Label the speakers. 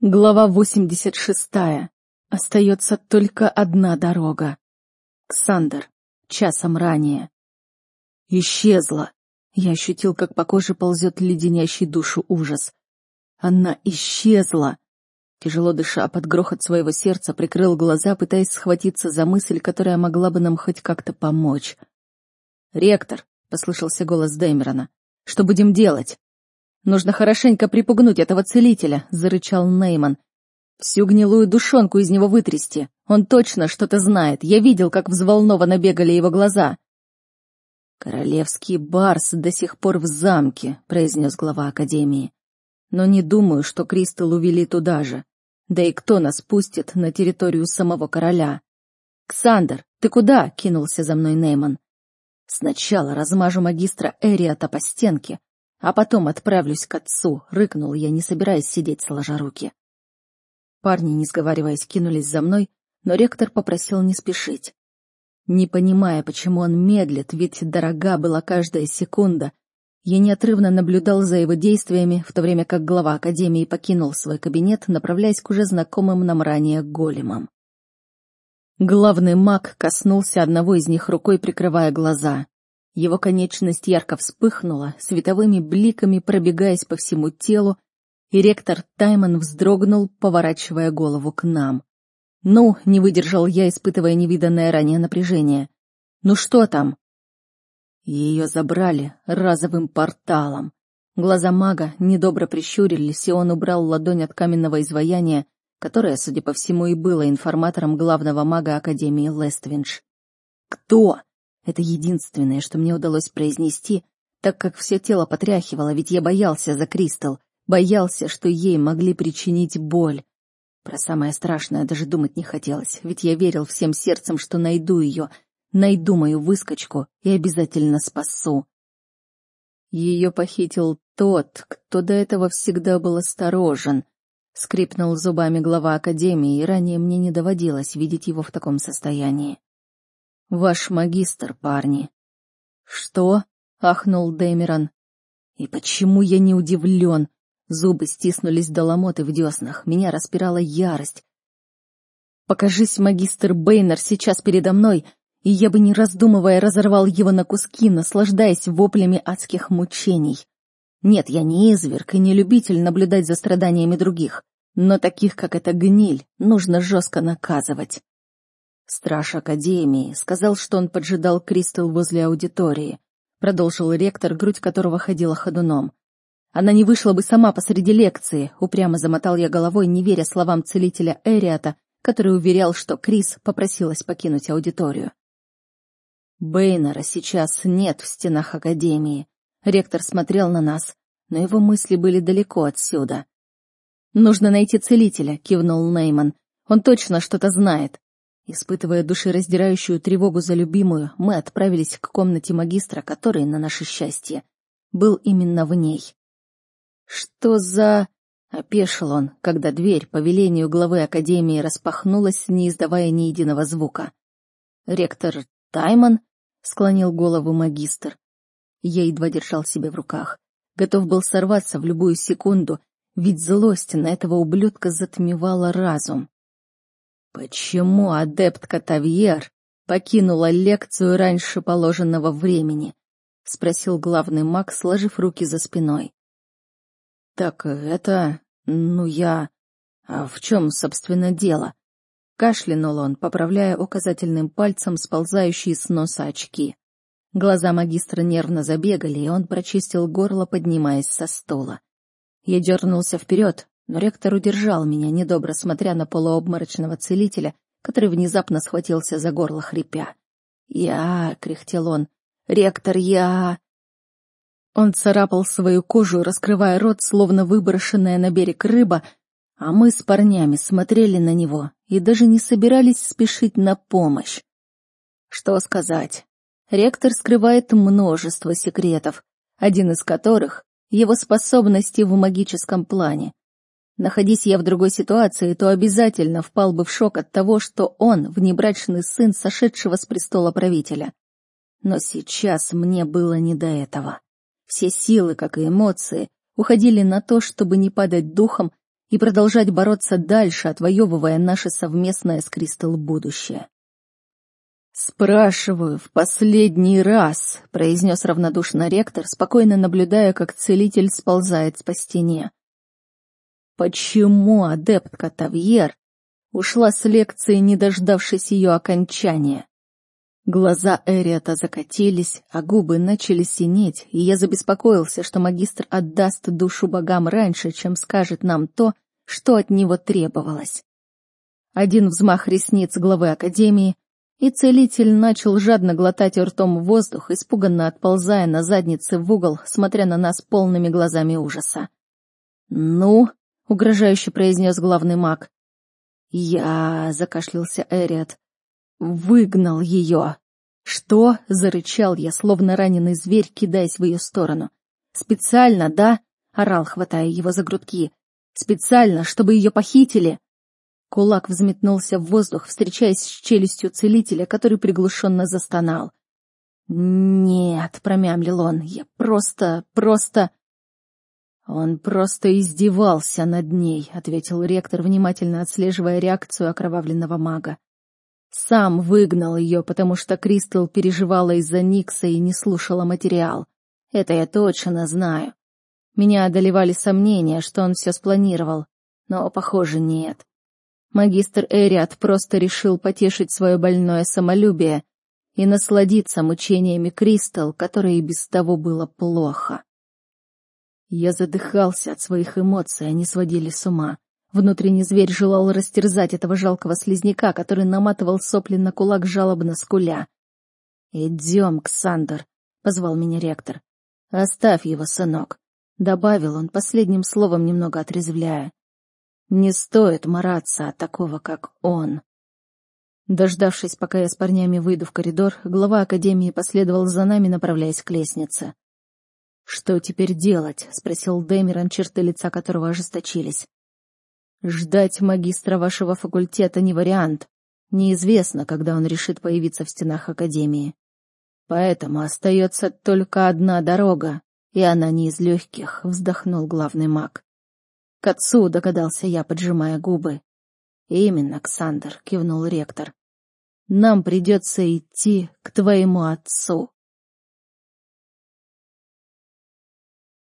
Speaker 1: Глава 86. Остается только одна дорога. Ксандр. Часом ранее. Исчезла. Я ощутил, как по коже ползет леденящий душу ужас. Она исчезла. Тяжело дыша под грохот своего сердца, прикрыл глаза, пытаясь схватиться за мысль, которая могла бы нам хоть как-то помочь. «Ректор», — послышался голос Дэмерона, — «что будем делать?» Нужно хорошенько припугнуть этого целителя, зарычал Нейман. Всю гнилую душонку из него вытрясти. Он точно что-то знает. Я видел, как взволнованно бегали его глаза. Королевский барс до сих пор в замке, произнес глава академии. Но не думаю, что Кристал увели туда же. Да и кто нас пустит на территорию самого короля? Ксандр, ты куда? кинулся за мной Нейман. Сначала размажу магистра Эриата по стенке, а потом отправлюсь к отцу, рыкнул я, не собираясь сидеть сложа руки. Парни, не сговариваясь, кинулись за мной, но ректор попросил не спешить. Не понимая, почему он медлит, ведь дорога была каждая секунда, я неотрывно наблюдал за его действиями, в то время как глава Академии покинул свой кабинет, направляясь к уже знакомым нам ранее големам. Главный маг коснулся одного из них рукой, прикрывая глаза. Его конечность ярко вспыхнула, световыми бликами пробегаясь по всему телу, и ректор Таймон вздрогнул, поворачивая голову к нам. «Ну», — не выдержал я, испытывая невиданное ранее напряжение. «Ну что там?» Ее забрали разовым порталом. Глаза мага недобро прищурились, и он убрал ладонь от каменного изваяния, которое, судя по всему, и было информатором главного мага Академии Лествинж. «Кто?» Это единственное, что мне удалось произнести, так как все тело потряхивало, ведь я боялся за Кристал, боялся, что ей могли причинить боль. Про самое страшное даже думать не хотелось, ведь я верил всем сердцем, что найду ее, найду мою выскочку и обязательно спасу. Ее похитил тот, кто до этого всегда был осторожен. Скрипнул зубами глава Академии, и ранее мне не доводилось видеть его в таком состоянии. Ваш магистр, парни. Что? ахнул Дэмерон. И почему я не удивлен? Зубы стиснулись до ломоты в деснах, меня распирала ярость. Покажись, магистр Бейнер, сейчас передо мной, и я бы, не раздумывая, разорвал его на куски, наслаждаясь воплями адских мучений. Нет, я не изверг и не любитель наблюдать за страданиями других, но таких, как эта гниль, нужно жестко наказывать. Страж Академии сказал, что он поджидал Кристал возле аудитории. Продолжил ректор, грудь которого ходила ходуном. Она не вышла бы сама посреди лекции, упрямо замотал я головой, не веря словам целителя Эриата, который уверял, что Крис попросилась покинуть аудиторию. Бейнера сейчас нет в стенах Академии. Ректор смотрел на нас, но его мысли были далеко отсюда. «Нужно найти целителя», — кивнул Нейман. «Он точно что-то знает. Испытывая душераздирающую тревогу за любимую, мы отправились к комнате магистра, который, на наше счастье, был именно в ней. «Что за...» — опешил он, когда дверь по велению главы Академии распахнулась, не издавая ни единого звука. «Ректор Таймон?» — склонил голову магистр. Я едва держал себя в руках. Готов был сорваться в любую секунду, ведь злость на этого ублюдка затмевала разум. Почему адептка Тавьер покинула лекцию раньше положенного времени? спросил главный маг, сложив руки за спиной. Так это, ну я, а в чем, собственно, дело? Кашлянул он, поправляя указательным пальцем сползающие с носа очки. Глаза магистра нервно забегали, и он прочистил горло, поднимаясь со стола. Я дернулся вперед, но ректор удержал меня, недобро смотря на полуобморочного целителя, который внезапно схватился за горло хрипя. «Я!» — кряхтел он. «Ректор, я!» Он царапал свою кожу, раскрывая рот, словно выброшенная на берег рыба, а мы с парнями смотрели на него и даже не собирались спешить на помощь. Что сказать? Ректор скрывает множество секретов, один из которых — его способности в магическом плане. Находись я в другой ситуации, то обязательно впал бы в шок от того, что он внебрачный сын сошедшего с престола правителя. Но сейчас мне было не до этого. Все силы, как и эмоции, уходили на то, чтобы не падать духом и продолжать бороться дальше, отвоевывая наше совместное с Кристал будущее. «Спрашиваю в последний раз», — произнес равнодушно ректор, спокойно наблюдая, как целитель сползает по стене. «Почему адептка Тавьер ушла с лекции, не дождавшись ее окончания?» Глаза Эриата закатились, а губы начали синеть, и я забеспокоился, что магистр отдаст душу богам раньше, чем скажет нам то, что от него требовалось. Один взмах ресниц главы Академии, и целитель начал жадно глотать ртом воздух, испуганно отползая на заднице в угол, смотря на нас полными глазами ужаса. «Ну?» — угрожающе произнес главный маг. «Я...» — закашлялся Эриат. Выгнал ее. Что? Зарычал я, словно раненый зверь, кидаясь в ее сторону. Специально, да? Орал, хватая его за грудки. Специально, чтобы ее похитили. Кулак взметнулся в воздух, встречаясь с челюстью целителя, который приглушенно застонал. «Нет», — промямлил он, — «я просто, просто...» «Он просто издевался над ней», — ответил ректор, внимательно отслеживая реакцию окровавленного мага. Сам выгнал ее, потому что Кристал переживала из-за Никса и не слушала материал. Это я точно знаю. Меня одолевали сомнения, что он все спланировал, но, похоже, нет. Магистр Эриат просто решил потешить свое больное самолюбие и насладиться мучениями Кристал, которой и без того было плохо. Я задыхался от своих эмоций, они сводили с ума. Внутренний зверь желал растерзать этого жалкого слизняка, который наматывал сопли на кулак жалобно скуля. «Идем, Ксандр», — позвал меня ректор. «Оставь его, сынок», — добавил он последним словом, немного отрезвляя. «Не стоит мараться от такого, как он». Дождавшись, пока я с парнями выйду в коридор, глава Академии последовал за нами, направляясь к лестнице. «Что теперь делать?» — спросил Дэмерон, черты лица которого ожесточились. Ждать магистра вашего факультета не вариант. Неизвестно, когда он решит появиться в стенах Академии. Поэтому остается только одна дорога, и она не из легких, вздохнул главный маг. К отцу догадался я, поджимая губы. Именно, Ксандр, кивнул ректор. Нам придется идти к твоему отцу.